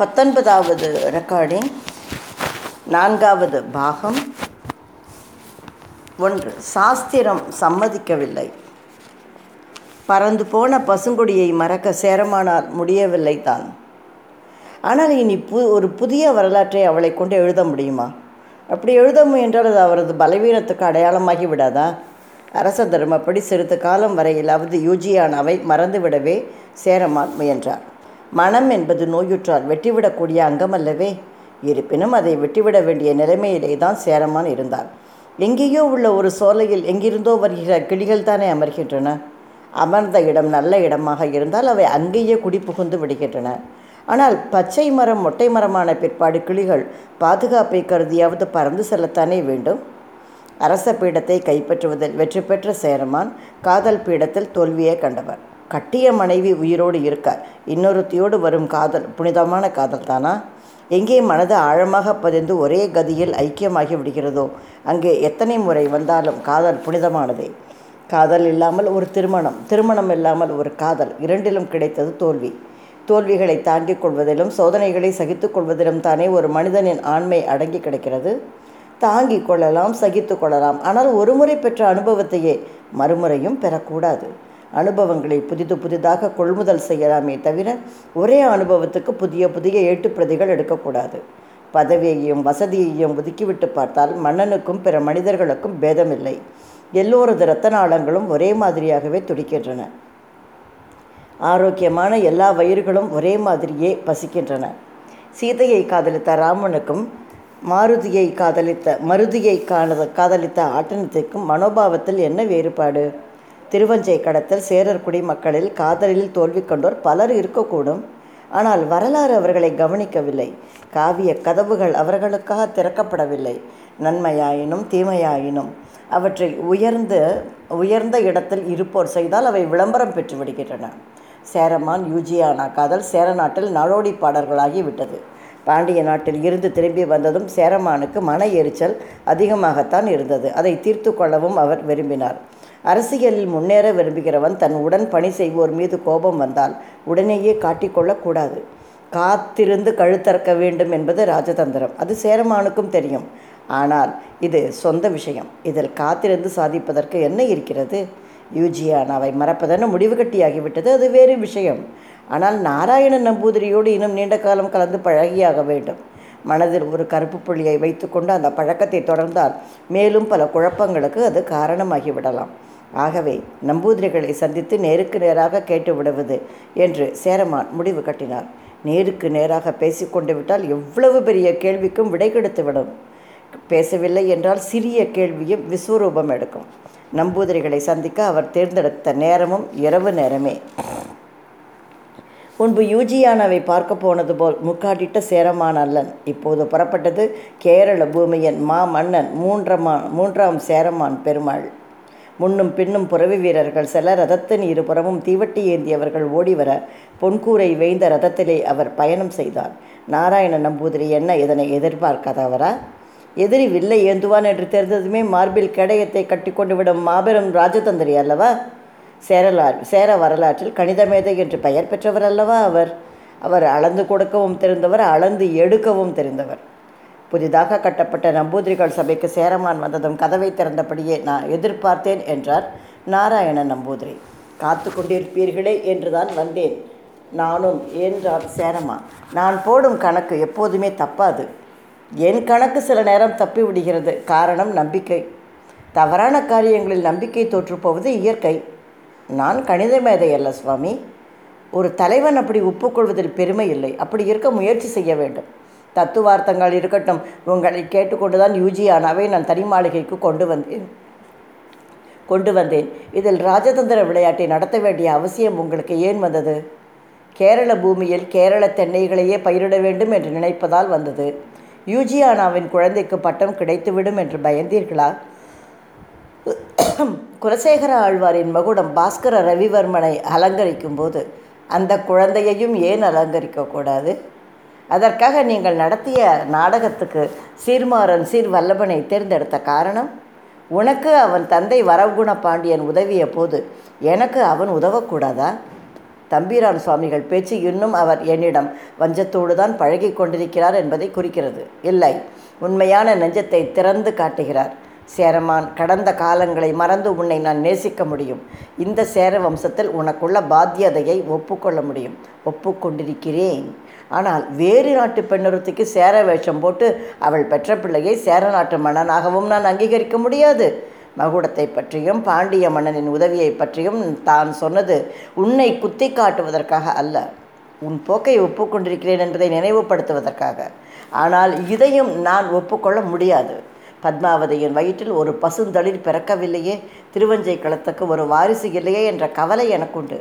பத்தொன்பதாவது ரெக்கார்டிங் நான்காவது பாகம். ஒன்று சாஸ்திரம் சம்மதிக்கவில்லை. பறந்து போன பசுங்குடியை மறக்க சேரமானால் முடியவில்லை தான். ஆனால் இனி பு ஒரு புதிய வரலாற்றை அவளை கொண்டு எழுத முடியுமா? அப்படி எழுத முயன்றால் அது அவரது பலவீனத்துக்கு அடையாளமாகி விடாதா? அரச தர்மப்படி சிறிது காலம் வரையிலாவது யூஜியானாவை மறந்துவிடவே சேரமான் முயன்றார். மனம் என்பது நோயுற்றால் வெட்டிவிடக்கூடிய அங்கமல்லவே. இருப்பினும் அதை வெட்டிவிட வேண்டிய நிலைமையிலே தான் சேரமான் இருந்தார். எங்கேயோ உள்ள ஒரு சோலையில் எங்கிருந்தோ வருகிற கிளிகள் தானே அமர்கின்றன. அமர்ந்த இடம் நல்ல இடமாக இருந்தால் அவை அங்கேயே குடிபுகுந்து விடுகின்றன. ஆனால் பச்சை மரம் மொட்டை மரமான பிற்பாடு கிளிகள் பாதுகாப்பை கருதியாவது பறந்து செல்லத்தானே வேண்டும்? அரச பீடத்தை கைப்பற்றுவதில் வெற்றி பெற்ற சேரமான் காதல் பீடத்தில் தோல்வியே கண்டவர். கட்டிய மனைவி உயிரோடு இருக்கார் இன்னொருத்தியோடு வரும் காதல் புனிதமான காதல் தானா? எங்கே மனது ஆழமாக பதிந்து ஒரே கதியில் ஐக்கியமாகி விடுகிறதோ அங்கே எத்தனை முறை வந்தாலும் காதல் புனிதமானதே. காதல் இல்லாமல் ஒரு திருமணம் திருமணம் இல்லாமல் ஒரு காதல் இரண்டிலும் கிடைத்தது தோல்வி. தோல்விகளை தாங்கிக் கொள்வதிலும் சோதனைகளை சகித்துக் கொள்வதிலும் தானே ஒரு மனிதனின் ஆண்மை அடங்கி கிடக்கிறது? தாங்கிக் கொள்ளலாம் சகித்து கொள்ளலாம் ஆனால் ஒரு முறை பெற்ற அனுபவத்தையே மறுமுறையும் பெறக்கூடாது. அனுபவங்களை புதிது புதிதாக கொள்முதல் செய்யலாமே தவிர ஒரே அனுபவத்துக்கு புதிய புதிய ஏட்டுப்பிரதிகள் எடுக்கக்கூடாது. பதவியையும் வசதியையும் ஒதுக்கிவிட்டு பார்த்தால் மன்னனுக்கும் பிற மனிதர்களுக்கும் பேதமில்லை. எல்லோரது இரத்தநாளங்களும் ஒரே மாதிரியாகவே துடிக்கின்றன. ஆரோக்கியமான எல்லா வயிறுகளும் ஒரே மாதிரியே பசிக்கின்றன. சீதையை காதலித்த ராமனுக்கும் மாருதியை காதலித்த மருதியை காதலித்த ஆட்டனத்திற்கும் மனோபாவத்தில் என்ன வேறுபாடு? திருவஞ்சை கடத்தல் சேரர் குடிமக்களில் காதலில் தோல்வி கொண்டோர் பலர் இருக்கக்கூடும். ஆனால் வரலாறு அவர்களை கவனிக்கவில்லை. காவிய கதவுகள் அவர்களுக்காக திறக்கப்படவில்லை. நன்மையாயினும் தீமையாயினும் அவற்றை உயர்ந்த உயர்ந்த இடத்தில் இருப்போர் செய்தால் அவை விளம்பரம் பெற்று விடுகின்றன. சேரமான் யூஜியானா காதல் சேர நாட்டில் நாடோடி பாடல்களாகி விட்டது. பாண்டிய நாட்டில் இருந்து திரும்பி வந்ததும் சேரமானுக்கு மன எரிச்சல் அதிகமாகத்தான் இருந்தது. அதை தீர்த்து கொள்ளவும் அவர் விரும்பினார். அரசியலில் முன்னேற விரும்புகிறவன் தன் உடன் பணி செய்வோர் மீது கோபம் வந்தால் உடனேயே காட்டிக்கொள்ளக்கூடாது காத்திருந்து கழுத்தறக்க வேண்டும் என்பது ராஜதந்திரம். அது சேரமானுக்கும் தெரியும். ஆனால் இது சொந்த விஷயம். இதில் காத்திருந்து சாதிப்பதற்கு என்ன இருக்கிறது? யூஜியானாவை மறப்பதென முடிவு கட்டியாகிவிட்டது? அது வேறு விஷயம். ஆனால் நாராயண நம்பூதிரியோடு இன்னும் நீண்ட காலம் கலந்து பழகியாக வேண்டும். மனதில் ஒரு கருப்பு புள்ளியை வைத்துக்கொண்டு அந்த பழக்கத்தை தொடர்ந்தால் மேலும் பல குழப்பங்களுக்கு அது காரணமாகிவிடலாம். ஆகவே நம்பூதிரிகளை சந்தித்து நேருக்கு நேராக கேட்டு விடுவது என்று சேரமான் முடிவு கட்டினார். நேருக்கு நேராக பேசிக்கொண்டு விட்டால் எவ்வளவு பெரிய கேள்விக்கும் விடை கிடைத்துவிடும். பேசவில்லை என்றால் சிறிய கேள்வியும் விஸ்வரூபம் எடுக்கும். நம்பூதிரிகளை சந்திக்க அவர் தேர்ந்தெடுத்த நேரமும் இரவு நேரமே. முன்பு யூஜியானாவை பார்க்க போனது போல் முக்காட்டிட்ட சேரமான் அல்லன். இப்போது புறப்பட்டது கேரள பூமியின் மா மன்னன் மூன்றமா மூன்றாம் சேரமான் பெருமாள். முன்னும் பின்னும் புறவி வீரர்கள் செல்ல ரதத்தின் இருபுறமும் தீவட்டி ஏந்தியவர்கள் ஓடிவர பொன்கூரை வேய்ந்த ரதத்திலே அவர் பயணம் செய்தார். நாராயண நம்பூதிரி என்ன இதனை எதிர்பார்க்காதவரா? எதிரி வில்லை ஏந்துவான் என்று தெரிந்ததுமே மார்பில் கேடயத்தை கட்டிக்கொண்டு விடும் மாபெரும் ராஜதந்திரி அல்லவா? சேரலார் சேர வரலாற்றில் கணிதமேதை என்று பெயர் பெற்றவர் அல்லவா அவர்? அவர் அளந்து கொடுக்கவும் தெரிந்தவர் அளந்து எடுக்கவும் தெரிந்தவர். புதிதாக கட்டப்பட்ட நம்பூதிரிகள் சபைக்கு சேரமான் வந்ததும் கதவை திறந்தபடியே நான் எதிர்பார்த்தேன் என்றார் நாராயண நம்பூதிரி. காத்து கொண்டிருப்பீர்களே என்றுதான் வந்தேன். நானும் என்றார் சேரமான் நான் போடும் கணக்கு எப்போதுமே தப்பாது. என் கணக்கு சில நேரம் தப்பி விடுகிறது. காரணம் நம்பிக்கை. தவறான காரியங்களில் நம்பிக்கை தோற்றுப்போவது இயற்கை. நான் கணித மேதை அல்ல சுவாமி. ஒரு தலைவன் அப்படி ஒப்புக்கொள்வதில் பெருமை இல்லை. அப்படி இருக்க முயற்சி செய்ய வேண்டும். தத்துவார்த்தங்கள் இருக்கட்டும் உங்களை கேட்டுக்கொண்டுதான் யூஜியானாவை நான் தனி மாளிகைக்கு கொண்டு வந்தேன். கொண்டு வந்தேன். இதில் ராஜதந்திர விளையாட்டை நடத்த வேண்டிய அவசியம் உங்களுக்கு ஏன் வந்தது? கேரள பூமியில் கேரள தென்னைகளையே பயிரிட வேண்டும் என்று நினைப்பதால் வந்தது. யூஜியானாவின் குழந்தைக்கு பட்டம் கிடைத்துவிடும் என்று பயந்தீர்களா? குலசேகர ஆழ்வாரின் மகுடம் பாஸ்கர ரவிவர்மனை அலங்கரிக்கும் போது அந்த குழந்தையையும் ஏன் அலங்கரிக்கக்கூடாது? அதற்காக நீங்கள் நடத்திய நாடகத்துக்கு சீர்மாறன் சீர் வல்லபனை தேர்ந்தெடுத்த காரணம்? உனக்கு அவன் தந்தை வரகுண பாண்டியன் உதவிய போது எனக்கு அவன் உதவக்கூடாதா? தம்பிரான் சுவாமிகள் பேச்சு இன்னும் அவர் என்னிடம் வஞ்சத்தோடு தான் பழகி கொண்டிருக்கிறார் என்பதை குறிக்கிறது. இல்லை உண்மையான நெஞ்சத்தை திறந்து காட்டுகிறார். சேரமான் கடந்த காலங்களை மறந்து உன்னை நான் நேசிக்க முடியும். இந்த சேர வம்சத்தில் உனக்குள்ள பாத்தியதையை ஒப்புக்கொள்ள முடியும். ஒப்புக்கொண்டிருக்கிறேன். ஆனால் வேறு நாட்டு பெண்ணொருத்திக்கு சேர வேஷம் போட்டு அவள் பெற்ற பிள்ளையை சேர நாட்டு மன்னனாகவும் நான் அங்கீகரிக்க முடியாது. மகுடத்தை பற்றியும் பாண்டிய மன்னனின் உதவியை பற்றியும் தான் சொன்னது உன்னை குத்தி காட்டுவதற்காக அல்ல. உன் போக்கை ஒப்புக்கொண்டிருக்கிறேன் என்பதை நினைவுபடுத்துவதற்காக. ஆனால் இதையும் நான் ஒப்புக்கொள்ள முடியாது. பத்மாவதியின் வயிற்றில் ஒரு பசுந்தளிர் பிறக்கவில்லையே. திருவஞ்சை களத்துக்கு ஒரு வாரிசு இல்லையே என்ற கவலை எனக்குண்டு.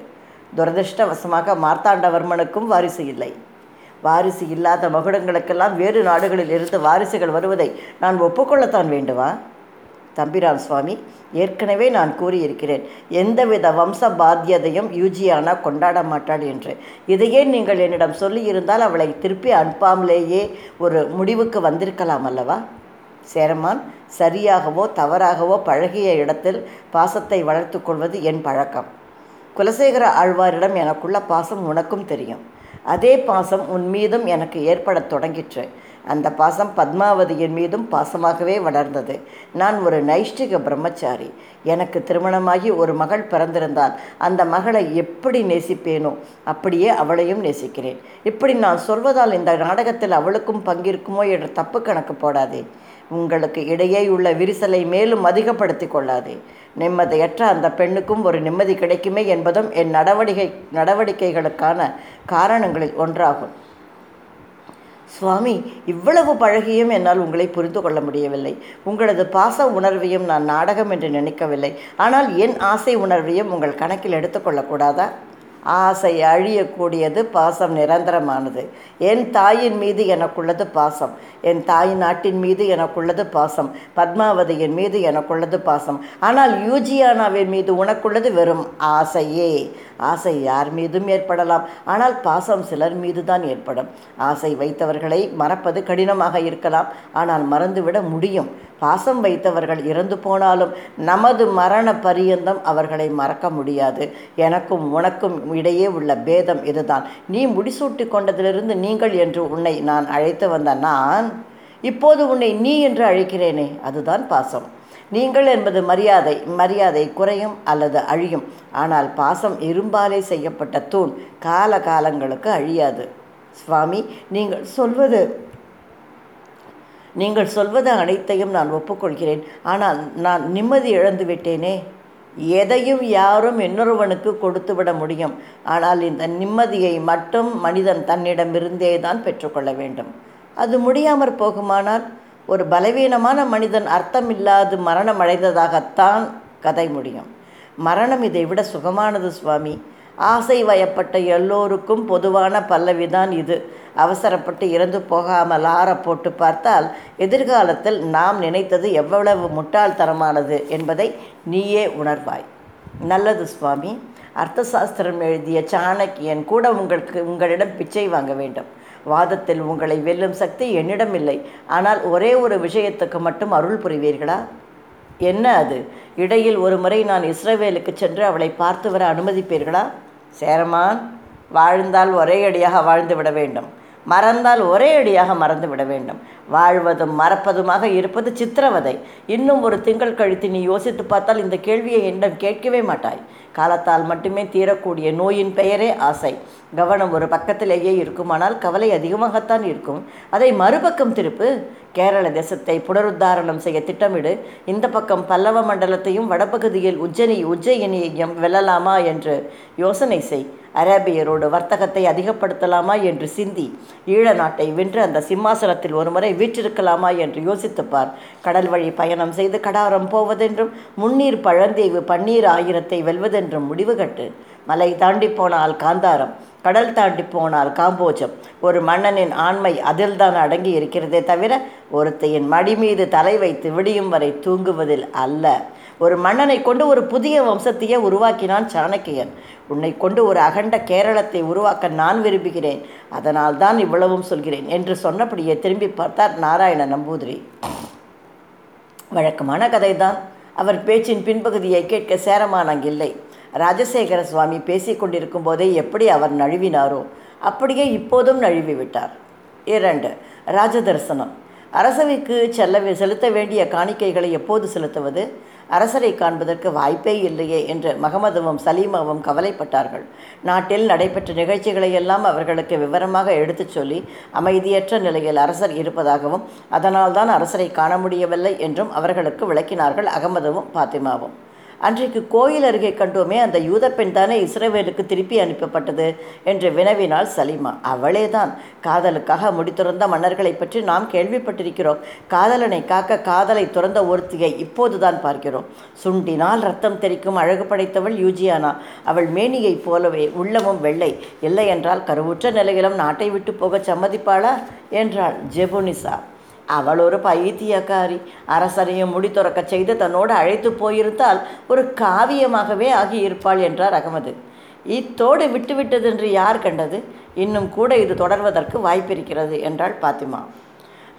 துரதிருஷ்டவசமாக மார்த்தாண்டவர்மனுக்கும் வாரிசு இல்லை. வாரிசு இல்லாத மகுடங்களுக்கெல்லாம் வேறு நாடுகளில் இருந்து வாரிசுகள் வருவதை நான் ஒப்புக்கொள்ளத்தான் வேண்டுமா? தம்பிராம் சுவாமி ஏற்கனவே நான் கூறியிருக்கிறேன். எந்தவித வம்ச பாத்தியதையும் யூஜியானா கொண்டாட மாட்டாள் என்று. இதையே நீங்கள் என்னிடம் சொல்லியிருந்தால் அவளை திருப்பி அனுப்பாமலேயே ஒரு முடிவுக்கு வந்திருக்கலாம் அல்லவா? சேரமான் சரியாகவோ தவறாகவோ பழகிய இடத்தில் பாசத்தை வளர்த்து கொள்வது என் பழக்கம். குலசேகர ஆழ்வாரிடம் எனக்குள்ள பாசம் உனக்கும் தெரியும். அதே பாசம் உன் மீதும் எனக்கு ஏற்படத் தொடங்கிற்று. அந்த பாசம் பத்மாவதியின் மீதும் பாசமாகவே வளர்ந்தது. நான் ஒரு நைஷ்டிக பிரம்மச்சாரி. எனக்கு திருமணமாகி ஒரு மகள் பிறந்திருந்தால் அந்த மகளை எப்படி நேசிப்பேனோ அப்படியே அவளையும் நேசிக்கிறேன். இப்படி நான் சொல்வதால் இந்த நாடகத்தில் அவளுக்கும் பங்கிருக்குமோ என்ற தப்பு கணக்கு போடாதே. உங்களுக்கு இடையே உள்ள விரிசலை மேலும் அதிகப்படுத்தி கொள்ளாதே. நிம்மதியற்ற அந்த பெண்ணுக்கும் ஒரு நிம்மதி கிடைக்குமே என்பதும் என் நடவடிக்கை நடவடிக்கைகளுக்கான காரணங்களில் ஒன்றாகும். சுவாமி இவ்வளவு பழகியும் என்னால் உங்களை புரிந்து கொள்ள முடியவில்லை. உங்களது பாச உணர்வையும் நான் நாடகம் என்று நினைக்கவில்லை. ஆனால் என் ஆசை உணர்வையும் உங்கள் கணக்கில் எடுத்துக்கொள்ளக்கூடாதா ஆசை அழியக்கூடியது பாசம் நிரந்தரமானது. என் தாயின் மீது எனக்குள்ளது பாசம். என் தாய் நாட்டின் மீது எனக்குள்ளது பாசம். பத்மாவதியின் மீது எனக்குள்ளது பாசம். ஆனால் யூஜியானாவின் மீது உனக்குள்ளது வெறும் ஆசையே. ஆசை யார் மீதும் ஏற்படலாம். ஆனால் பாசம் சிலர் மீது தான் ஏற்படும். ஆசை வைத்தவர்களை மறப்பது கடினமாக இருக்கலாம். ஆனால் மறந்துவிட முடியும். பாசம் வைத்தவர்கள் இறந்து போனாலும் நமது மரண பரியந்தம் அவர்களை மறக்க முடியாது. எனக்கும் உனக்கும் இடையே உள்ள பேதம் இதுதான். நீ முடிசூட்டி கொண்டதிலிருந்து நீங்கள் என்று உன்னை நான் அழைத்து வந்த நான் இப்போது உன்னை நீ என்று அழைக்கிறேனே. அதுதான் பாசம். நீங்கள் என்பது மரியாதை மரியாதை குறையும் அல்லது அழியும். ஆனால் பாசம் இரும்பாலே செய்யப்பட்ட தூண் கால காலங்களுக்கு அழியாது. சுவாமி நீங்கள் சொல்வது நீங்கள் சொல்வது அனைத்தையும் நான் ஒப்புக்கொள்கிறேன். ஆனால் நான் நிம்மதி இழந்து விட்டேனே. எதையும் யாரும் இன்னொருவனுக்கு கொடுத்து விட முடியும். ஆனால் இந்த நிம்மதியை மட்டும் மனிதன் தன்னிடமிருந்தே தான் பெற்றுக்கொள்ள வேண்டும். அது முடியாமற் போகுமானால்? ஒரு பலவீனமான மனிதன் அர்த்தமில்லாது மரணம் அடைந்ததாகத்தான் கதை முடியும். மரணம் இதை விட சுகமானது சுவாமி. ஆசை வயப்பட்ட எல்லோருக்கும் பொதுவான பல்லவிதான் இது. அவசரப்பட்டு இறந்து போகாமல் ஆற போட்டு பார்த்தால் எதிர்காலத்தில் நாம் நினைத்தது எவ்வளவு முட்டாள்தனமானது என்பதை நீயே உணர்வாய். நல்லது சுவாமி. அர்த்த சாஸ்திரம் எழுதிய சாணக்கியன் கூட உங்களுக்கு உங்களிடம் பிச்சை வாங்க வேண்டும். வாதத்தில் உங்களை வெல்லும் சக்தி என்னிடம் இல்லை. ஆனால் ஒரே ஒரு விஷயத்துக்கு மட்டும் அருள் புரிவீர்களா? என்ன அது? இடையில் ஒரு முறை நான் இஸ்ரவேலுக்கு சென்று அவளை பார்த்து வர அனுமதிப்பீர்களா? சேரமான் வாழ்ந்தால் ஒரே அடியாக வாழ்ந்து விட வேண்டும். மறந்தால் ஒரே அடியாக மறந்து விட வேண்டும். வாழ்வதும் மறப்பதுமாக இருப்பது சித்திரவதை. இன்னும் ஒரு திங்கள் கழித்து நீ யோசித்து பார்த்தால் இந்த கேள்வியை என்னிடம் கேட்கவே மாட்டாய். காலத்தால் மட்டுமே தீரக்கூடிய நோயின் பெயரே ஆசை. கவனம் ஒரு பக்கத்திலேயே இருக்குமானால் கவலை அதிகமாகத்தான் இருக்கும். அதை மறுபக்கம் திருப்பு. கேரள தேசத்தை புனருத்தாரணம் செய்ய திட்டமிடு. இந்த பக்கம் பல்லவ மண்டலத்தையும் வடபகுதியில் உஜ்ஜனி உஜ்ஜயினியையும் வெல்லலாமா என்று யோசனை செய். அரேபியரோடு வர்த்தகத்தை அதிகப்படுத்தலாமா என்று சிந்தி. ஈழ நாட்டை வென்று அந்த சிம்மாசனத்தில் ஒருமுறை வீற்றிருக்கலாமா என்று யோசித்துப்பார் கடல் வழி பயணம் செய்து கடாரம் போவதென்றும் முன்னீர் பழந்தீவு பன்னீர் ஆயிரத்தை வெல்வதென்றும் முடிவு கட்டு. மலை தாண்டி போனால் காந்தாரம். கடல் தாண்டி போனால் காம்போஜம். ஒரு மன்னனின் ஆண்மை அதில்தான் அடங்கி இருக்கிறதே தவிர ஒருத்தையின் மடி மீது தலை வைத்து விடியும் வரை தூங்குவதில் அல்ல. ஒரு மன்னனை கொண்டு ஒரு புதிய வம்சத்தையே உருவாக்கினான் சாணக்கியன். உன்னை கொண்டு ஒரு அகண்ட கேரளத்தை உருவாக்க நான் விரும்புகிறேன். அதனால் தான் இவ்வளவும் சொல்கிறேன் என்று சொன்னபடியே திரும்பி பார்த்தார் நாராயண நம்பூதிரி. வழக்கமான கதைதான். அவர் பேச்சின் பின்பகுதியை கேட்க சேரமானங்கில்லை. ராஜசேகர சுவாமி பேசிக் கொண்டிருக்கும் போதே எப்படி அவர் நழுவினாரோ அப்படியே இப்போதும் நழுவி விட்டார் இரண்டு ராஜதரிசனம். அரசவைக்கு செல்ல செலுத்த வேண்டிய காணிக்கைகளை எப்போது செலுத்துவது? அரசரை காண்பதற்கு வாய்ப்பே இல்லையே என்று மகமதுவும் சலீமாவும் கவலைப்பட்டார்கள். நாட்டில் நடைபெற்ற நிகழ்ச்சிகளை எல்லாம் அவர்களுக்கு விவரமாக எடுத்துச் சொல்லி அமைதியற்ற நிலையில் அரசர் இருப்பதாகவும் அதனால்தான் அரசரை காண முடியவில்லை என்றும் அவர்களுக்கு விளக்கினார்கள் அகமதுவும் பாத்திமாவும். அன்றைக்கு கோயில் அருகே கண்டோமே அந்த யூத பெண் தானே இஸ்ரேவேலுக்கு திருப்பி அனுப்பப்பட்டது என்று வினவினாள் சலீமா அவளே தான் காதலுக்காக முடித்துறந்த மன்னர்களை பற்றி நாம் கேள்விப்பட்டிருக்கிறோம். காதலனை காக்க காதலை துறந்த ஒருத்தியை இப்போதுதான் பார்க்கிறோம். சுண்டினால் ரத்தம் தெரிக்கும் அழகு படைத்தவள் யூஜியானா. அவள் மேனியைப் போலவே உள்ளமும் வெள்ளை. இல்லை என்றால் கருவுற்ற நிலையிலும் நாட்டை விட்டு போக சம்மதிப்பாளா? என்றாள் ஜெபுனிசா. அவள் ஒரு பைத்தியக்காரி. அரசனையும் முடி துறக்கச் செய்து தன்னோடு அழைத்து போயிருந்தால் ஒரு காவியமாகவே ஆகியிருப்பாள் என்றார் அகமது. இத்தோடு விட்டுவிட்டதென்று யார் கண்டது? இன்னும் கூட இது தொடர்வதற்கு வாய்ப்பிருக்கிறது என்றாள் பாத்திமா.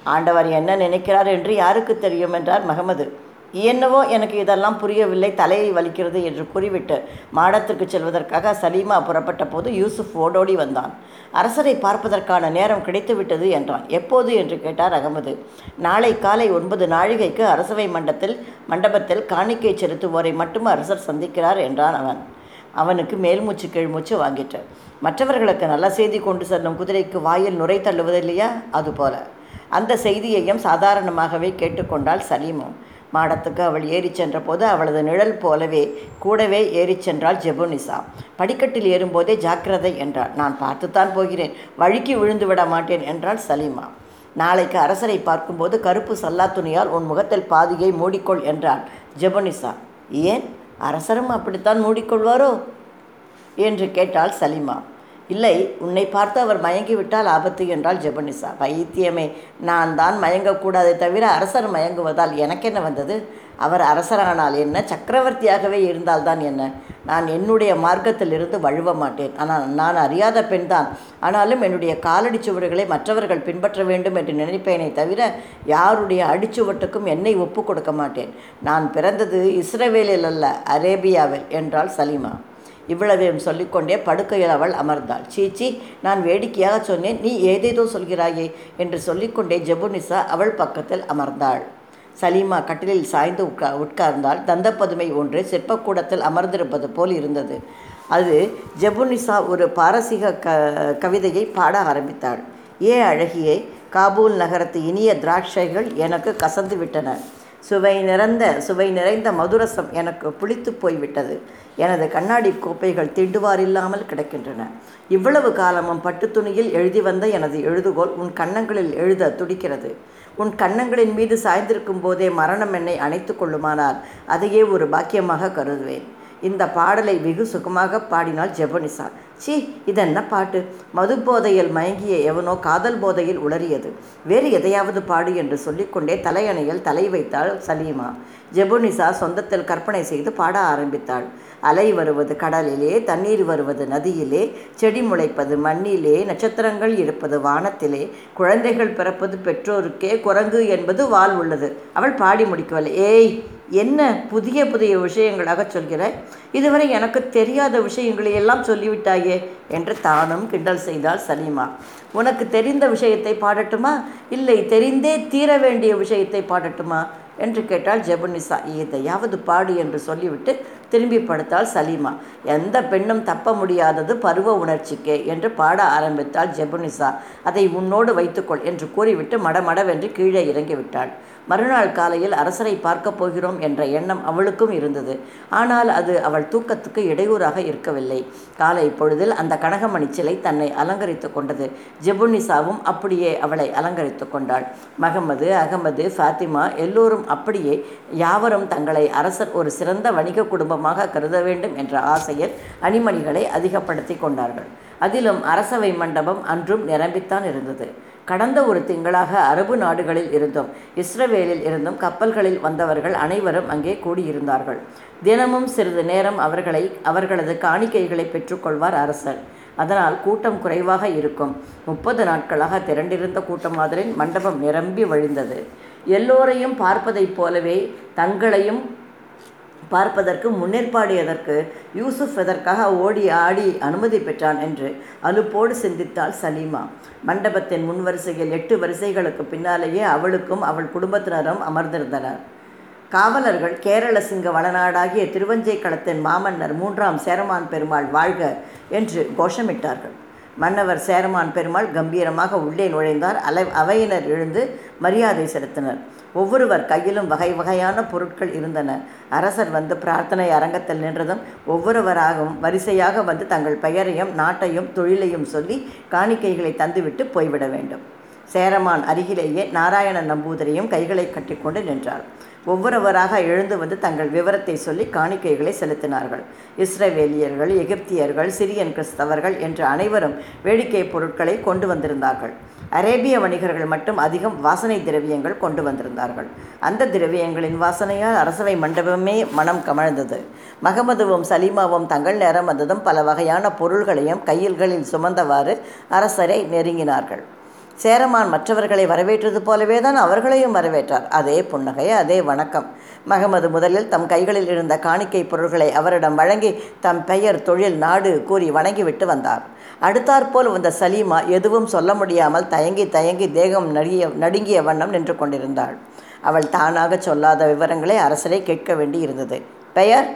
ஆண்டவர் என்ன நினைக்கிறார் என்று யாருக்கு தெரியும் என்றார் மகமது. என்னவோ எனக்கு இதெல்லாம் புரியவில்லை தலையை வலிக்கிறது என்று கூறிவிட்டு மாடத்திற்கு செல்வதற்காக சலீமா புறப்பட்ட போது யூசுப் ஓடோடி வந்தான். அரசரை பார்ப்பதற்கான நேரம் கிடைத்துவிட்டது என்றான். எப்போது? என்று கேட்டார் அகமது. நாளை காலை ஒன்பது நாழிகைக்கு அரசவை மண்டத்தில் மண்டபத்தில் காணிக்கை செலுத்துவோரை மட்டும் அரசர் சந்திக்கிறார் என்றான் அவன். அவனுக்கு மேல்மூச்சு கீழ்மூச்சு வாங்கிட்டு மற்றவர்களுக்கு நல்ல செய்தி கொண்டு செல்லும் குதிரைக்கு வாயில் நுரை தள்ளுவதில்லையா அதுபோல அந்த செய்தியையும் சாதாரணமாகவே கேட்டுக்கொண்டாள் சலீமும் மாடத்துக்கு அவள் ஏறிச் சென்றபோது அவளது நிழல் போலவே கூடவே ஏறிச் சென்றாள் ஜெபுனிசா படிக்கட்டில் ஏறும்போதே ஜாக்கிரதை என்றாள். நான் பார்த்துத்தான் போகிறேன். வழுக்கி விழுந்து விட மாட்டேன் என்றாள் சலீமா. நாளைக்கு அரசரை பார்க்கும்போது கருப்பு சல்லா துணியால் உன் முகத்தில் பாதியை மூடிக்கொள் என்றாள் ஜெபுனிசா ஏன்? அரசரும் அப்படித்தான் மூடிக்கொள்வாரோ? என்று கேட்டாள் சலீமா. இல்லை உன்னை பார்த்து அவர் மயங்கிவிட்டால் ஆபத்து என்றால் ஜெபனிசா. பைத்தியமே நான் தான் மயங்கக்கூடாதே தவிர அரசர் மயங்குவதால் எனக்கென்ன வந்தது? அவர் அரசரானால் என்ன? சக்கரவர்த்தியாகவே இருந்தால்தான் என்ன? நான் என்னுடைய மார்க்கத்திலிருந்து வழுவ மாட்டேன். ஆனால் நான் அறியாத பெண்தான் ஆனாலும் என்னுடைய காலடி சுவடுகளை மற்றவர்கள் பின்பற்ற வேண்டும் என்று நினைப்பேனே தவிர யாருடைய அடிச்சுவட்டுக்கும் என்னை ஒப்பு கொடுக்க மாட்டேன். நான் பிறந்தது இஸ்ரேவேலில் அல்ல அரேபியாவில் என்றால் சலீமா. இவ்வளவையும் சொல்லிக்கொண்டே படுக்கையில் அவள் அமர்ந்தாள். சீச்சி நான் வேடிக்கையாக சொன்னேன். நீ ஏதேதோ சொல்கிறாயே என்று சொல்லிக்கொண்டே ஜெபுனிசா அவள் பக்கத்தில் அமர்ந்தாள். சலீமா கட்டிலில் சாய்ந்து உட்கா உட்கார்ந்தால் தந்தப்பதுமை ஒன்று சிற்பக்கூடத்தில் அமர்ந்திருப்பது போல் இருந்தது. அது ஜெபுனிசா ஒரு பாரசீக க கவிதையை பாட ஆரம்பித்தாள். ஏ அழகியே காபூல் நகரத்து இனிய திராட்சைகள் எனக்கு கசந்து விட்டன. சுவை நிறைந்த சுவை நிறைந்த மதுரசம் எனக்கு புளித்து போய்விட்டது. எனது கண்ணாடி கோப்பைகள் திண்டுவாரில்லாமல் கிடக்கின்றன. இவ்வளவு காலமும் பட்டு துணியில் எழுதி வந்த எனது எழுதுகோல் உன் கன்னங்களில் எழுத துடிக்கிறது. உன் கன்னங்களின் மீது சாய்ந்திருக்கும் போதே மரணம் என்னை அணைத்து கொள்ளுமானால் அதையே ஒரு பாக்கியமாக கருதுவேன். இந்த பாடலை வெகு சுகமாக பாடினாள் ஜெபனிசா. சீ இதென்ன பாட்டு? மது போதையில் மயங்கிய எவனோ காதல் போதையில் உளறியது. வேறு எதையாவது பாடு என்று சொல்லிக்கொண்டே தலையணையில் தலை வைத்தாள் சலீமா. ஜெபுனிசா சொந்தத்தில் கற்பனை செய்து பாட ஆரம்பித்தாள். அலை வருவது கடலிலே தண்ணீர் வருவது நதியிலே செடி முளைப்பது மண்ணிலே நட்சத்திரங்கள் இருப்பது வானத்திலே குழந்தைகள் பிறப்பது பெற்றோருக்கே குரங்கு என்பது வால் உள்ளது. அவள் பாடி முடிக்கவில்லை. ஏய் என்ன புதிய புதிய விஷயங்களாக சொல்கிறாய்? இதுவரை எனக்கு தெரியாத விஷயங்களை எல்லாம் சொல்லிவிட்டாயே என்று தானும் கிண்டல் செய்தாள் சலீமா. உனக்கு தெரிந்த விஷயத்தை பாடட்டுமா? இல்லை தெரிந்தே தீர வேண்டிய விஷயத்தை பாடட்டுமா? என்று கேட்டால் ஜெபுனிசா எதையாவது பாடு என்று சொல்லிவிட்டு திரும்பி படுத்தாள் சலீமா. எந்த பெண்ணும் தப்ப முடியாதது பருவ உணர்ச்சிக்கே என்று பாட ஆரம்பித்தாள் ஜெபுனிசா அதை உன்னோடு வைத்துக்கொள் என்று கூறிவிட்டு மடமடவென்று கீழே இறங்கிவிட்டாள். மறுநாள் காலையில் அரசரை பார்க்கப் போகிறோம் என்ற எண்ணம் அவளுக்கும் இருந்தது. ஆனால் அது அவள் தூக்கத்துக்கு இடையூறாக இருக்கவில்லை. காலை பொழுதில் அந்த கனகமணி சிலை தன்னை அலங்கரித்து கொண்டது. ஜெபுனிசாவும் அப்படியே அவளை அலங்கரித்து கொண்டாள். மகமது அகமது ஃபாத்திமா எல்லோரும் அப்படியே யாவரும் தங்களை அரசர் ஒரு சிறந்த வணிக குடும்பமாக கருத வேண்டும் என்ற ஆசையில் அணிமணிகளை அதிகப்படுத்தி கொண்டார்கள். அதிலும் அரசவை மண்டபம் அன்றும் நிரம்பித்தான் இருந்தது. கடந்த ஒரு திங்களாக அரபு நாடுகளில் இருந்தும் இஸ்ரவேலில் இருந்தும் கப்பல்களில் வந்தவர்கள் அனைவரும் அங்கே கூடியிருந்தார்கள். தினமும் சிறிது நேரம் அவர்களை அவர்களது காணிக்கைகளை பெற்றுக்கொள்வார் அரசர். அதனால் கூட்டம் குறைவாக இருக்கும். முப்பது நாட்களாக திரண்டிருந்த கூட்டம் மாதிரின் மண்டபம் நிரம்பி வழிந்தது. எல்லோரையும் பார்ப்பதைப் போலவே தங்களையும் பார்ப்பதற்கு முன்னேற்பாடு எதற்கு யூசுப் எதற்காக ஓடி ஆடி அனுமதி பெற்றான் என்று அலுப்போடு சிந்தித்தாள் சலீமா. மண்டபத்தின் முன் வரிசையில் எட்டு வரிசைகளுக்கு பின்னாலேயே அவளுக்கும் அவள் குடும்பத்தினரும் அமர்ந்திருந்தனர். காவலர்கள் கேரள சிங்க வளநாடாகிய திருவஞ்சை களத்தின் மாமன்னர் மூன்றாம் சேரமான் பெருமாள் வாழ்க என்று கோஷமிட்டார்கள். மன்னவர் சேரமான் பெருமாள் கம்பீரமாக உள்ளே நுழைந்தார். அலை அவையினர் எழுந்து மரியாதை செலுத்தினர். ஒவ்வொருவர் கையிலும் வகை வகையான பொருட்கள் இருந்தன. அரசர் வந்து பிரார்த்தனை அரங்கத்தில் நின்றதும் ஒவ்வொருவராகவும் வரிசையாக வந்து தங்கள் பெயரையும் நாட்டையும் தொழிலையும் சொல்லி காணிக்கைகளை தந்துவிட்டு போய்விட வேண்டும். சேரமான் அருகிலேயே நாராயண நம்பூதிரியும் கைகளை கட்டிக்கொண்டு நின்றார் ஒவ்வொருவராக எழுந்து வந்து தங்கள் விவரத்தை சொல்லி காணிக்கைகளை செலுத்தினார்கள். இஸ்ரவேலியர்கள் எகிப்தியர்கள் சிரியன் கிறிஸ்தவர்கள் என்று அனைவரும் வேடிக்கை பொருட்களை கொண்டு வந்திருந்தார்கள். அரேபிய வணிகர்கள் மட்டும் அதிகம் வாசனை திரவியங்கள் கொண்டு வந்திருந்தார்கள். அந்த திரவியங்களின் வாசனையால் அரசவை மண்டபமே மனம் கமழ்ந்தது. மகமதுவும் சலீமாவும் தங்கள் நேரம் வந்ததும் பல வகையான பொருள்களையும் கையில்களில் சுமந்தவாறு அரசரை நெருங்கினார்கள். சேரமான் மற்றவர்களை வரவேற்றது போலவே தான் அவர்களையும் வரவேற்றார். அதே புன்னகை அதே வணக்கம். மகமது முதலில் தம் கைகளில் இருந்த காணிக்கை பொருள்களை அவரிடம் வழங்கி தம் பெயர் தொழில் நாடு கூறி வணங்கிவிட்டு வந்தார். அடுத்தாற்போல் வந்த சலீமா எதுவும் சொல்ல முடியாமல் தயங்கி தயங்கி தேகம் நடிய நடுங்கிய வண்ணம் நின்று கொண்டிருந்தாள். அவள் தானாக சொல்லாத விவரங்களை அரசரை கேட்க வேண்டி இருந்தது பெயர்?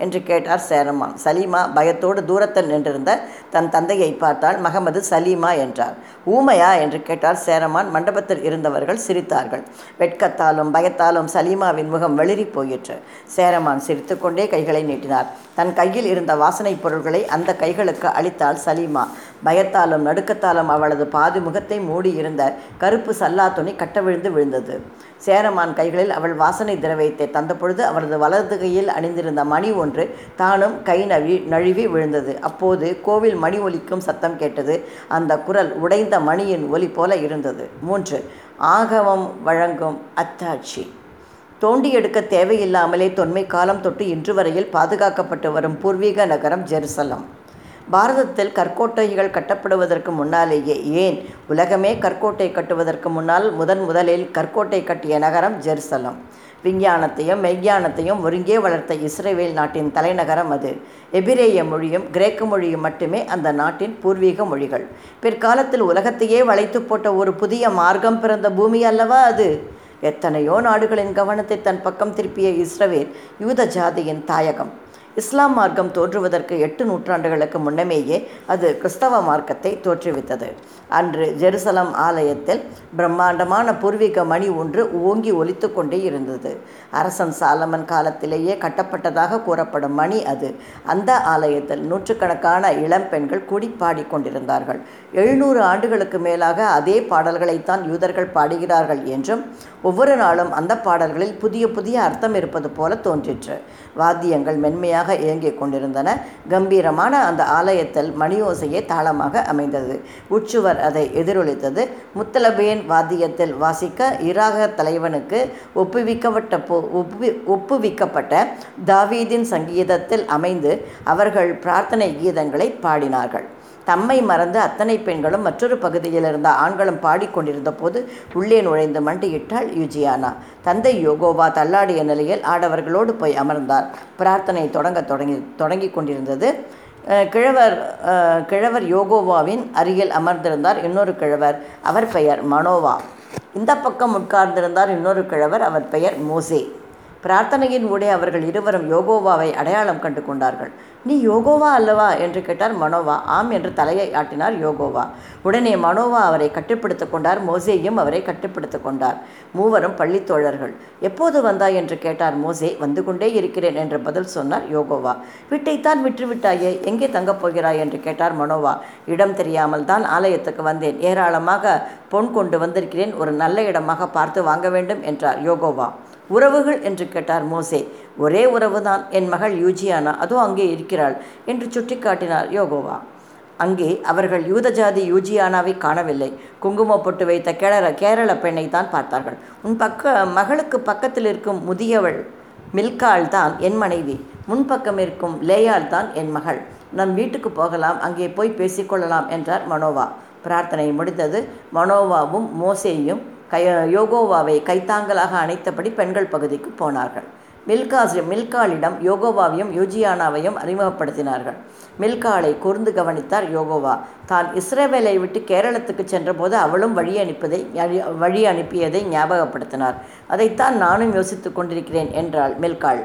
என்று கேட்டார் சேரமான் சலீமா பயத்தோடு தூரத்தில் நின்றிருந்த தன் தந்தையை பார்த்தால் மகமது சலீமா என்றார். ஊமையா? என்று கேட்டார் சேரமான் மண்டபத்தில் இருந்தவர்கள் சிரித்தார்கள். வெட்கத்தாலும் பயத்தாலும் சலீமாவின் முகம் வெளிரி போயிற்று. சேரமான் சிரித்துக்கொண்டே கைகளை நீட்டினார். தன் கையில் இருந்த வாசனைப் பொருள்களை அந்த கைகளுக்கு அளித்தாள் சலீமா. பயத்தாலும் நடுக்கத்தாலும் அவளது பாதி முகத்தை மூடி இருந்த கருப்பு சல்லா துணி கட்டவிழுந்து விழுந்தது. சேரமான் கைகளில் அவள் வாசனை திரவியத்தை தந்தபொழுது அவளது வலது கையில் அணிந்திருந்த மணி ஒன்று தானும் கை நழுவி நழுவி விழுந்தது. அப்போது கோவில் மணி ஒலிக்கும் சத்தம் கேட்டது. அந்த குரல் உடைந்த மணியின் ஒலி போல இருந்தது. மூன்று ஆகவம் வழங்கும் அத்தாட்சி. தோண்டி எடுக்க தேவையில்லாமலே தொன்மை காலம் தொட்டு இன்று வரையில் பாதுகாக்கப்பட்டு வரும் பூர்வீக நகரம் ஜெருசலம். பாரதத்தில் கற்கோட்டைகள் கட்டப்படுவதற்கு முன்னாலேயே ஏன்? உலகமே கற்கோட்டை கட்டுவதற்கு முன்னால் முதன் முதலில் கற்கோட்டை கட்டிய நகரம் ஜெருசலம். விஞ்ஞானத்தையும் மெய்ஞானத்தையும் ஒருங்கே வளர்த்த இஸ்ரேவேல் நாட்டின் தலைநகரம் அது. எபிரேய மொழியும் கிரேக்க மொழியும் மட்டுமே அந்த நாட்டின் பூர்வீக மொழிகள். பிற்காலத்தில் உலகத்தையே வளைத்து போட்ட ஒரு புதிய மார்க்கம் பிறந்த பூமி அல்லவா அது? எத்தனையோ நாடுகளின் கவனத்தை தன் பக்கம் திருப்பிய இஸ்ரவேல் யூத ஜாதியின் தாயகம். இஸ்லாம் மார்க்கம் தோன்றுவதற்கு எட்டு நூற்றாண்டுகளுக்கு முன்னமேயே அது கிறிஸ்தவ மார்க்கத்தை தோற்றுவித்தது. அன்று ஜெருசலம் ஆலயத்தில் பிரம்மாண்டமான பூர்வீக மணி ஒன்று ஓங்கி ஒலித்து கொண்டே இருந்தது. அரசன் சாலமன் காலத்திலேயே கட்டப்பட்டதாக கூறப்படும் மணி அது. அந்த ஆலயத்தில் நூற்றுக்கணக்கான இளம் பெண்கள் கூடி பாடிக்கொண்டிருந்தார்கள் எழுநூறு ஆண்டுகளுக்கு மேலாக அதே பாடல்களைத்தான் யூதர்கள் பாடுகிறார்கள் என்றும் ஒவ்வொரு நாளும் அந்த பாடல்களில் புதிய புதிய அர்த்தம் இருப்பது போல தோன்றிற்று. வாத்தியங்கள் மென்மையாக இயங்கிக் கொண்டிருந்தன. கம்பீரமான அந்த ஆலயத்தில் மணியோசையே தாளமாக அமைந்தது. உச்சுவர் அதை எதிரொலித்தது. முத்தலபேன் வாத்தியத்தில் வாசிக்க இராக தலைவனுக்கு ஒப்புவிக்கப்பட்ட போ ஒப்பு ஒப்புவிக்கப்பட்ட தாவீதின் சங்கீதத்தில் அமைந்து அவர்கள் பிரார்த்தனை கீதங்களை பாடினார்கள். தம்மை மறந்து அத்தனை பெண்களும் மற்றொரு பகுதியில் இருந்த ஆண்களும் பாடிக்கொண்டிருந்த போது உள்ளே நுழைந்து மண்டியிட்டாள் யுஜியானா. தந்தை யோகோவா தள்ளாடிய நிலையில் ஆடவர்களோடு போய் அமர்ந்தார். பிரார்த்தனை தொடங்க தொடங்கி தொடங்கி கொண்டிருந்தது. கிழவர் கிழவர் யோகோவாவின் அருகில் அமர்ந்திருந்தார் இன்னொரு கிழவர் அவர் பெயர் மனோவா. இந்த பக்கம் உட்கார்ந்திருந்தார் இன்னொரு கிழவர் அவர் பெயர் மோசே. பிரார்த்தனையின் ஊடே அவர்கள் இருவரும் யோகோவாவை அடையாளம் கண்டு கொண்டார்கள். நீ யோகோவா அல்லவா? என்று கேட்டார் மனோவா. ஆம் என்று தலையை ஆட்டினார் யோகோவா. உடனே மனோவா அவரை கட்டுப்படுத்திக் கொண்டார். மோசேயும் அவரை கட்டுப்படுத்திக் கொண்டார். மூவரும் பள்ளி தோழர்கள். எப்போது வந்தாய்? என்று கேட்டார் மோசே. வந்து கொண்டே இருக்கிறேன் என்று பதில் சொன்னார் யோகோவா. வீட்டைத்தான் விட்டுவிட்டாயே எங்கே தங்கப் போகிறாய்? என்று கேட்டார் மனோவா. இடம் தெரியாமல் தான் ஆலயத்துக்கு வந்தேன். ஏராளமாக பொன் கொண்டு வந்திருக்கிறேன். ஒரு நல்ல இடமாக பார்த்து வாங்க வேண்டும் என்றார் யோகோவா. உறவுகள் என்று கேட்டார் மோசே. ஒரே உறவுதான் என் மகள் யூஜியானா? அதுவும் அங்கே இருக்கிறாள் என்று சுட்டிக்காட்டினார் யோகோவா. அங்கே அவர்கள் யூத ஜாதி யூஜியானாவை காணவில்லை. குங்குமம் பொட்டு வைத்த கேரள கேரள பெண்ணை தான் பார்த்தார்கள். உன் பக்க மகளுக்கு பக்கத்தில் இருக்கும் முதியவள் மில்காள் தான் என் மனைவி. முன்பக்கம் இருக்கும் லேயாள் தான் என் மகள். நம் வீட்டுக்கு போகலாம் அங்கே போய் பேசிக்கொள்ளலாம் என்றார் மனோவா. பிரார்த்தனை முடிந்தது மனோவாவும் மோசேயும் கை யோகோவாவை கைத்தாங்கலாக அணைத்தபடி பெண்கள் பகுதிக்கு போனார்கள். மில்காஸ் மில்காலிடம் யோகோவாவையும் யூஜியானாவையும் அறிமுகப்படுத்தினார்கள். மில்காலை கூர்ந்து கவனித்தார் யோகோவா. தான் இஸ்ரேவேலை விட்டு கேரளத்துக்கு சென்றபோது அவளும் வழி அனுப்பதை வழி அனுப்பியதை ஞாபகப்படுத்தினார். அதைத்தான் நானும் யோசித்துக் கொண்டிருக்கிறேன் என்றாள் மில்காள்.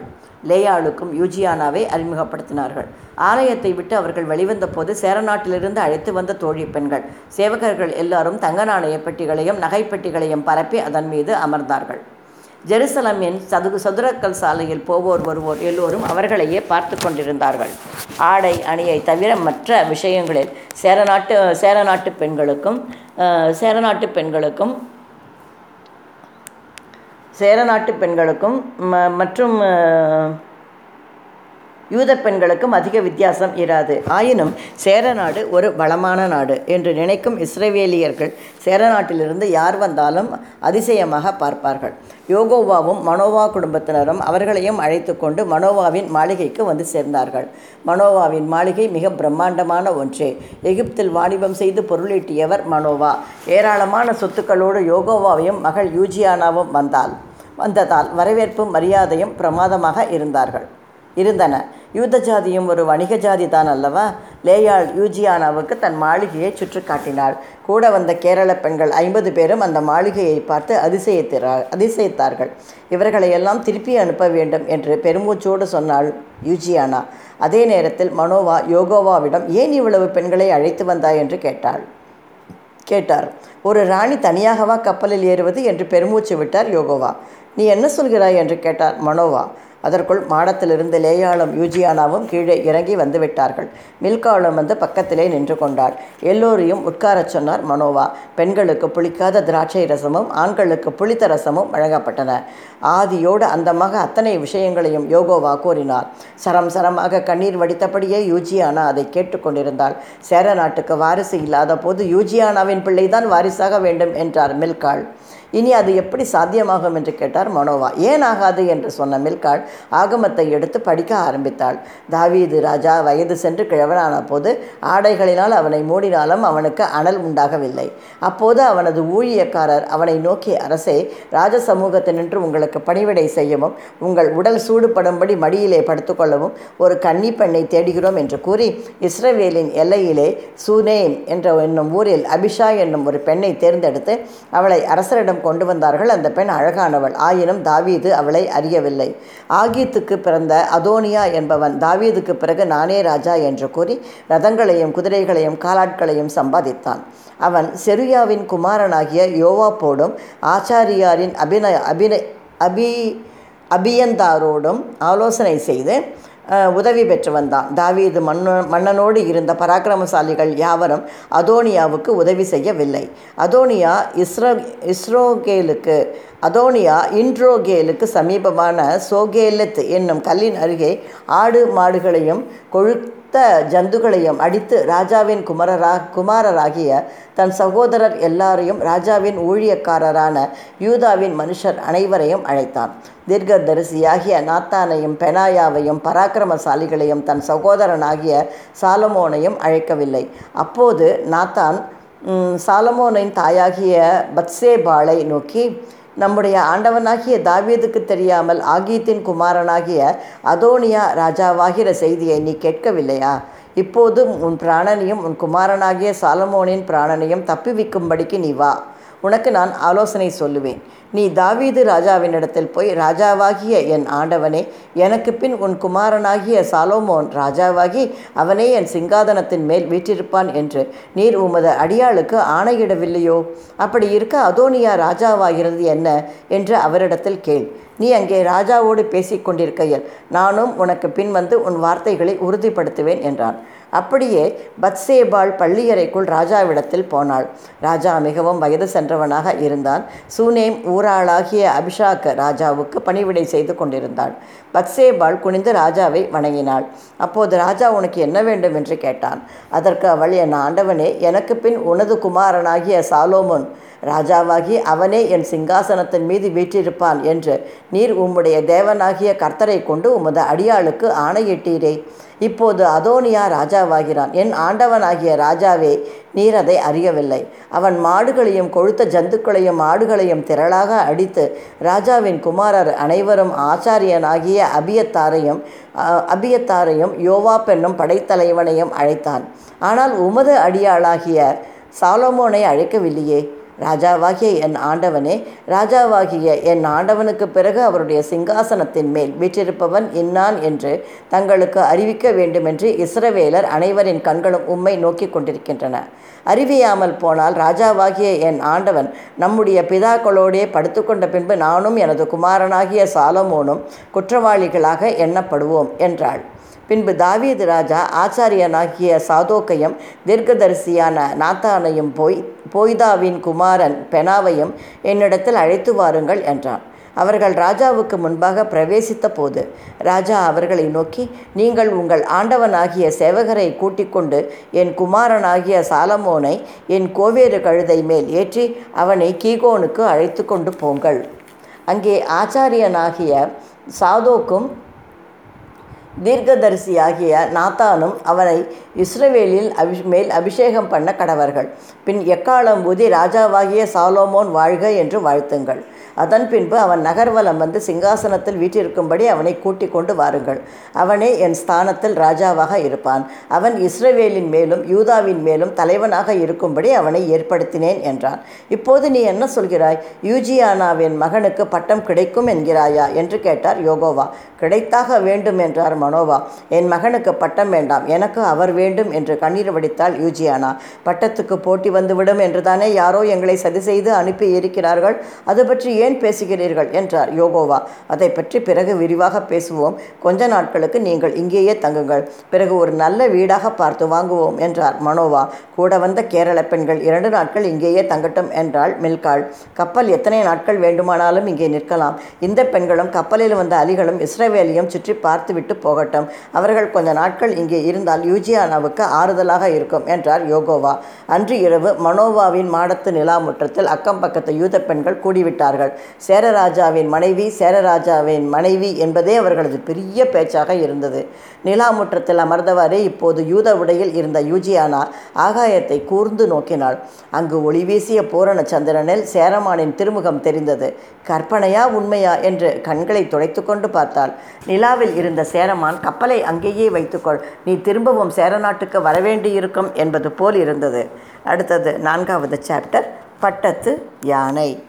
லேயாளுக்கும் யூஜியானாவை அறிமுகப்படுத்தினார்கள். ஆலயத்தை விட்டு அவர்கள் வெளிவந்த போது சேரநாட்டிலிருந்து அழைத்து வந்த தோழி பெண்கள். சேவகர்கள் எல்லாரும் தங்க நாணய பெட்டிகளையும் நகைப்பெட்டிகளையும் பரப்பி அதன் மீது அமர்ந்தார்கள். ஜெருசலமின் சதுகு சதுரக்கல் சாலையில் போவோர் வருவோர் எல்லோரும் அவர்களையே பார்த்து கொண்டிருந்தார்கள். ஆடை அணியை தவிர மற்ற விஷயங்களில் சேரநாட்டு சேரநாட்டு பெண்களுக்கும் சேரநாட்டு பெண்களுக்கும் சேரநாட்டு பெண்களுக்கும் ம மற்றும் யூத பெண்களுக்கும் அதிக வித்தியாசம் இராது. ஆயினும் சேர நாடு ஒரு வளமான நாடு என்று நினைக்கும் இஸ்ரேவேலியர்கள் சேர நாட்டிலிருந்து யார் வந்தாலும் அதிசயமாக பார்ப்பார்கள். யோகோவாவும் மனோவா குடும்பத்தினரும் அவர்களையும் அழைத்து கொண்டு மனோவாவின் மாளிகைக்கு வந்து சேர்ந்தார்கள். மனோவாவின் மாளிகை மிக பிரம்மாண்டமான ஒன்றே. எகிப்தில் வாணிபம் செய்து பொருளீட்டியவர் மனோவா. ஏராளமான சொத்துக்களோடு யோகோவாவையும் மகள் யூஜியானாவும் வந்தால் வந்ததால் வரவேற்பும் மரியாதையும் பிரமாதமாக இருந்தார்கள். இருந்தன. யூத ஜாதியும் ஒரு வணிக ஜாதி தான் அல்லவா? லேயாள் யூஜியானாவுக்கு தன் மாளிகையை சுற்றி காட்டினாள் கூட வந்த கேரள பெண்கள் ஐம்பது பேரும் அந்த மாளிகையை பார்த்து அதிசயித்தார் அதிசயித்தார்கள். இவர்களை எல்லாம் திருப்பி அனுப்ப வேண்டும் என்று பெருமூச்சோடு சொன்னாள் யூஜியானா. அதே நேரத்தில் மனோவா யோகோவாவிடம் ஏன் இவ்வளவு பெண்களை அழைத்து வந்தாய்? என்று கேட்டாள். கேட்டார். ஒரு ராணி தனியாகவா கப்பலில் ஏறுவது? என்று பெருமூச்சு விட்டார் யோகோவா. நீ என்ன சொல்கிறாய்? என்று கேட்டார் மனோவா. அதற்குள் மாடத்திலிருந்து லேயாளும் யூஜியானாவும் கீழே இறங்கி வந்துவிட்டார்கள். மில்காலும் வந்து பக்கத்திலே நின்று கொண்டாள் எல்லோரையும் உட்காரச் சொன்னார் மனோவா. பெண்களுக்கு புளிக்காத திராட்சை ரசமும் ஆண்களுக்கு புளித்த ரசமும் வழங்கப்பட்டன. ஆதியோடு அந்தமாக அத்தனை விஷயங்களையும் யோகோவா கூறினார். சரம் சரமாக கண்ணீர் வடித்தபடியே யூஜியானா அதை கேட்டுக்கொண்டிருந்தாள் சேர நாட்டுக்கு வாரிசு இல்லாத போது யூஜியானாவின் பிள்ளைதான் வாரிசாக வேண்டும் என்றார் மில்காள் இனி அது எப்படி சாத்தியமாகும் என்று கேட்டார் மனோவா. ஏன் ஆகாது என்று சொன்ன மில்காள் ஆகமத்தை எடுத்து படிக்க ஆரம்பித்தாள். தாவீது ராஜா வயது சென்று கிழவனான போது ஆடைகளினால் அவனை மூடினாலும் அவனுக்கு அனல் உண்டாகவில்லை. அப்போது அவனது ஊழியக்காரர் அவனை நோக்கி அரசே ராஜ சமூகத்தினின்று உங்களுக்கு பணிவிடை செய்யவும் உங்கள் உடல் சூடுபடும்படி மடியிலே படுத்துக்கொள்ளவும் ஒரு கன்னி பெண்ணை தேடுகிறோம் என்று கூறி இஸ்ரவேலின் எல்லையிலே சூனேம் என்ற என்னும் ஊரில் அபிஷா என்னும் ஒரு பெண்ணை தேர்ந்தெடுத்து அவளை அரசரிடம் கொண்டு வந்தார்கள். அந்த பெண் அழகானவள். ஆயினும் தாவீது அவளை அறியவில்லை. ஆகீத்துக்கு பிறந்த அதோனியா என்பவன் தாவீதுக்கு பிறகு நானே ராஜா என்று கூறி ரதங்களையும் குதிரைகளையும் காலாட்களையும் சம்பாதித்தான். அவன் செருயாவின் குமாரனாகிய யோவாப்போடும் ஆச்சாரியாரின் அபிநய அபிநய அபி அபியந்தாரோடும் ஆலோசனை செய்து உதவி பெற்று வந்தான் தாவீது மன்னு மன்னனோடு இருந்த பராக்கிரமசாலிகள் யாவரும் அதோனியாவுக்கு உதவி செய்யவில்லை. அதோனியா இஸ்ரோ இஸ்ரோகேலுக்கு அதோனியா இன்ட்ரோகேலுக்கு சமீபமான சோகேலத் என்னும் கல்லின் அருகே ஆடு மாடுகளையும் கொழு கொழுத்த ஜந்துகளையும் அடித்து ராஜாவின் குமரரா குமாரராகிய தன் சகோதரர் எல்லாரையும் ராஜாவின் ஊழியக்காரரான யூதாவின் மனுஷர் அனைவரையும் அழைத்தான். தீர்க்கதரிசியாகிய நாத்தானையும் பெனாயாவையும் பராக்கிரமசாலிகளையும் தன் சகோதரனாகிய சாலமோனையும் அழைக்கவில்லை. அப்போது நாத்தான் சாலமோனின் தாயாகிய பத்சேபாளை நோக்கி நம்முடைய ஆண்டவனாகிய தாவீதுக்கு தெரியாமல் ஆகீத்தின் குமாரனாகிய அதோனியா ராஜாவாகிற செய்தியை நீ கேட்கவில்லையா? இப்போது உன் பிராணனையும் உன் குமாரனாகிய சாலமோனின் பிராணனையும் தப்பிவிக்கும்படிக்கு நீ வா. உனக்கு நான் ஆலோசனை சொல்லுவேன். நீ தாவீது ராஜாவினிடத்தில் போய் ராஜாவாகிய என் ஆண்டவனே எனக்கு பின் உன் குமாரனாகிய சாலோமோன் ராஜாவாகி அவனே என் சிங்காதனத்தின் மேல் வீற்றிருப்பான் என்று. நீர் உமது அடியாளுக்கு ஆணையிடவில்லையோ? அப்படி இருக்க அதோனியா ராஜாவாகிறது என்ன? என்று அவரிடத்தில் கேள். நீ அங்கே ராஜாவோடு பேசிக்கொண்டிருக்கையில் நானும் உனக்கு பின் வந்து உன் வார்த்தைகளை உறுதிப்படுத்துவேன் என்றான். அப்படியே பத்சேபாள் பள்ளியறைக்குள் ராஜாவிடத்தில் போனாள். ராஜா மிகவும் வயது சென்றவனாக இருந்தான். சூனேம் ஊராளாகிய அபிஷாக் ராஜாவுக்கு பணிவிடை செய்து கொண்டிருந்தாள். பத்சேபாள் குனிந்து ராஜாவை வணங்கினாள். அப்போது ராஜா உனக்கு என்ன வேண்டும் என்று கேட்டான். அதற்கு அவள் என் ஆண்டவனே எனக்கு பின் உனது குமாரனாகிய சாலோமோன் ராஜாவாகி அவனே என் சிங்காசனத்தின் மீது வீற்றிருப்பான் என்று நீர் உம்முடைய தேவனாகிய கர்த்தரை கொண்டு உமது அடியாளுக்கு ஆணையிட்டீரே. இப்போது அதோனியா ராஜாவாகிறான். என் ஆண்டவனாகிய ராஜாவே நீர் அதை அறியவில்லை. அவன் மாடுகளையும் கொழுத்த ஜந்துக்களையும் மாடுகளையும் திரளாக அடித்து ராஜாவின் குமாரர் அனைவரும் ஆச்சாரியனாகிய அபியத்தாரையும் அபியத்தாரையும் யோவா பெண்ணும் படைத்தலைவனையும் அழைத்தான். ஆனால் உமது அடியாளாகிய சாலமோனை அழைக்கவில்லையே. ராஜாவாகிய என் ஆண்டவனே ராஜாவாகிய என் ஆண்டவனுக்கு பிறகு அவருடைய சிங்காசனத்தின் மேல் வீற்றிருப்பவன் இன்னான் என்று தங்களுக்கு அறிவிக்க வேண்டுமென்று இஸ்ரவேலர் அனைவரின் கண்களும் உம்மை நோக்கி கொண்டிருக்கின்றன. அறிவியாமல் போனால் ராஜாவாகிய என் ஆண்டவன் நம்முடைய பிதாக்களோடே படுத்துக்கொண்ட பின்பு நானும் எனது குமாரனாகிய சாலமோனும் குற்றவாளிகளாக எண்ணப்படுவோம் என்றாள். பின்பு தாவீது ராஜா ஆச்சாரியனாகிய சாதோக்கையும் தீர்க்கதரிசியான நாத்தானையும் போய் போய்தாவின் குமாரன் பெனாவையும் என்னிடத்தில் அழைத்து வாருங்கள் என்றான். அவர்கள் ராஜாவுக்கு முன்பாக பிரவேசித்த போது ராஜா அவர்களை நோக்கி நீங்கள் உங்கள் ஆண்டவனாகிய சேவகரை கூட்டிக்கொண்டு என் குமாரனாகிய சாலமோனை என் கோவேறு கழுதை மேல் ஏற்றி அவனை கீகோனுக்கு அழைத்து கொண்டு போங்கள். அங்கே ஆச்சாரியனாகிய சாதோக்கும் தீர்க்கதரிசியாகிய நாத்தானும் அவனை இஸ்ரவேலில் அபி மேல் அபிஷேகம் பண்ண கடவர்கள். பின் எக்காலம் ஊதி ராஜாவாகிய சாலோமோன் வாழ்க என்று வாழ்த்துங்கள். அதன் பின்பு அவன் நகர்வலம் வந்து சிங்காசனத்தில் வீற்றிருக்கும்படி அவனை கூட்டிக் கொண்டு வாருங்கள். அவனே என் ஸ்தானத்தில் ராஜாவாக இருப்பான். அவன் இஸ்ரவேலின் மேலும் யூதாவின் மேலும் தலைவனாக இருக்கும்படி அவனை ஏற்படுத்தினேன் என்றான். இப்போது நீ என்ன சொல்கிறாய்? யூஜியானாவின் மகனுக்கு பட்டம் கிடைக்கும் என்கிறாயா? என்று கேட்டார் யோகோவா. கிடைத்தாக வேண்டும் என்றார் மனோவா என் மகனுக்கு பட்டம் வேண்டாம் எனக்கு அவர் வேண்டும் என்று கண்ணீர் வடித்தாள் யூஜியானா. பட்டத்துக்கு போட்டி வந்துவிடும் என்றுதானே யாரோ எங்களை சதி செய்து அனுப்பி இருக்கிறார்கள். அது பற்றி ஏன் பேசுகிறீர்கள்? என்றார் யோகோவா. அதை பற்றி பிறகு விரிவாக பேசுவோம். கொஞ்ச நாட்களுக்கு நீங்கள் இங்கேயே தங்குங்கள். பிறகு ஒரு நல்ல வீடாக பார்த்து வாங்குவோம் என்றார் மனோவா. கூட வந்த கேரள பெண்கள் இரண்டு நாட்கள் இங்கேயே தங்கட்டும் என்றாள் மில்காள். கப்பல் எத்தனை நாட்கள் வேண்டுமானாலும் இங்கே நிற்கலாம். இந்த பெண்களும் கப்பலில் வந்த அலிகளும் இஸ்ரேவேலியும் சுற்றி பார்த்துவிட்டு போக போகட்டும். அவர்கள் கொஞ்ச நாட்கள் இங்கே இருந்தால் யூஜியானாவுக்கு ஆறுதலாக இருக்கும் என்றார் யோகோவா. அன்று இரவு மனோவாவின் மாடத்து நிலா முற்றத்தில் அக்கம் பக்கத்து யூத பெண்கள் கூடிவிட்டார்கள். சேரராஜாவின் மனைவி சேரராஜாவின் மனைவி என்பதே அவர்களது பெரிய பேச்சாக இருந்தது. நிலா முற்றத்தில் அமர்ந்தவாறே இப்போது யூத உடையில் இருந்த யூஜியானா ஆகாயத்தை கூர்ந்து நோக்கினாள். அங்கு ஒளி வீசிய பூரண சந்திரனில் சேரமானின் திருமுகம் தெரிந்தது. கற்பனையா உண்மையா என்று கண்களை துடைத்து கொண்டு பார்த்தாள். நிலாவில் இருந்த சேரமான் கப்பலை அங்கேயே வைத்துக்கொள். நீ திரும்பவும் சேர நாட்டுக்கு வரவேண்டியிருக்கும் என்பது போல் இருந்தது. அடுத்தது நான்காவது சாப்டர் பட்டத்து யானை.